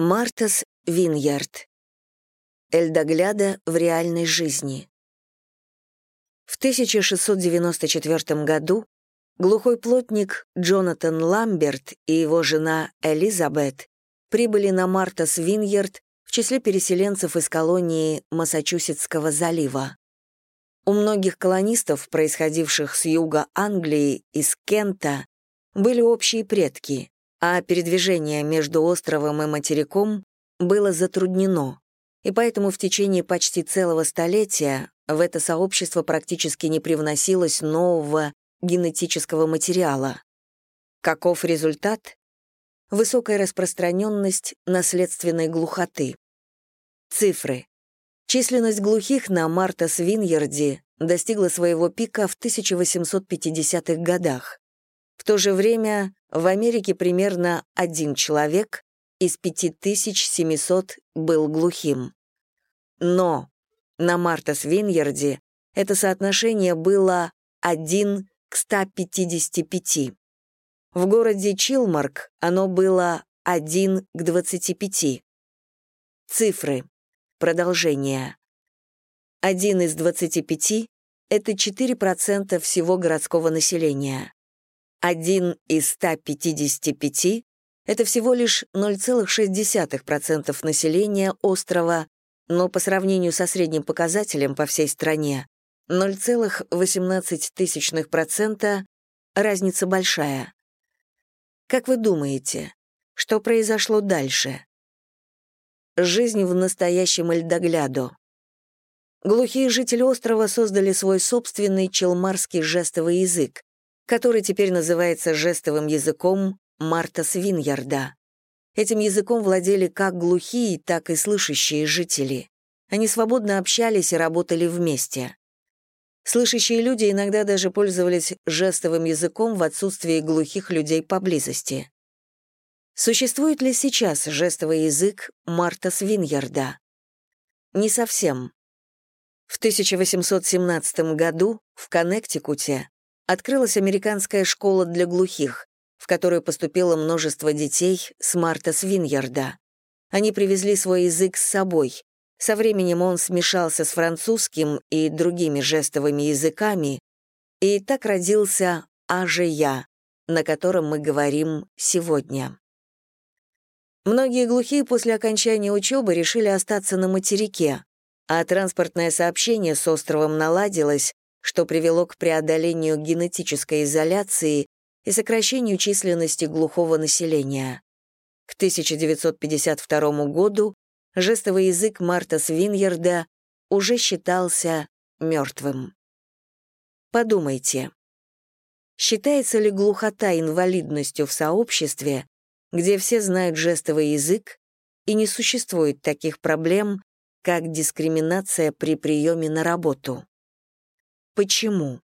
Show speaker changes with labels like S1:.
S1: Мартас Виньярд. Эльдогляда в реальной жизни. В 1694 году глухой плотник Джонатан Ламберт и его жена Элизабет прибыли на Мартас Виньярд в числе переселенцев из колонии Массачусетского залива. У многих колонистов, происходивших с юга Англии, из Кента, были общие предки, а передвижение между островом и материком было затруднено, и поэтому в течение почти целого столетия в это сообщество практически не привносилось нового генетического материала. Каков результат? Высокая распространенность наследственной глухоты. Цифры. Численность глухих на Марта-Свиньерде достигла своего пика в 1850-х годах. В то же время в Америке примерно один человек из 5700 был глухим. Но на Мартас-Виньерде это соотношение было 1 к 155. В городе Чилмарк оно было 1 к 25. Цифры. Продолжение. 1 из 25 — это 4% всего городского населения. Один из 155 — это всего лишь 0,6% населения острова, но по сравнению со средним показателем по всей стране 0,18% разница большая. Как вы думаете, что произошло дальше? Жизнь в настоящем Эльдоглядо. Глухие жители острова создали свой собственный челмарский жестовый язык, который теперь называется жестовым языком Марта Свиньярда. Этим языком владели как глухие, так и слышащие жители. Они свободно общались и работали вместе. Слышащие люди иногда даже пользовались жестовым языком в отсутствии глухих людей поблизости. Существует ли сейчас жестовый язык Марта Свиньярда? Не совсем. В 1817 году в Коннектикуте открылась американская школа для глухих, в которую поступило множество детей с Марта Свиньярда. Они привезли свой язык с собой. Со временем он смешался с французским и другими жестовыми языками, и так родился «Аже-я», на котором мы говорим сегодня. Многие глухие после окончания учебы решили остаться на материке, а транспортное сообщение с островом наладилось, что привело к преодолению генетической изоляции и сокращению численности глухого населения. К 1952 году жестовый язык Марта Свиньерда уже считался мертвым. Подумайте, считается ли глухота инвалидностью в сообществе, где все знают жестовый язык и не существует таких проблем, как дискриминация при приеме на работу? Почему?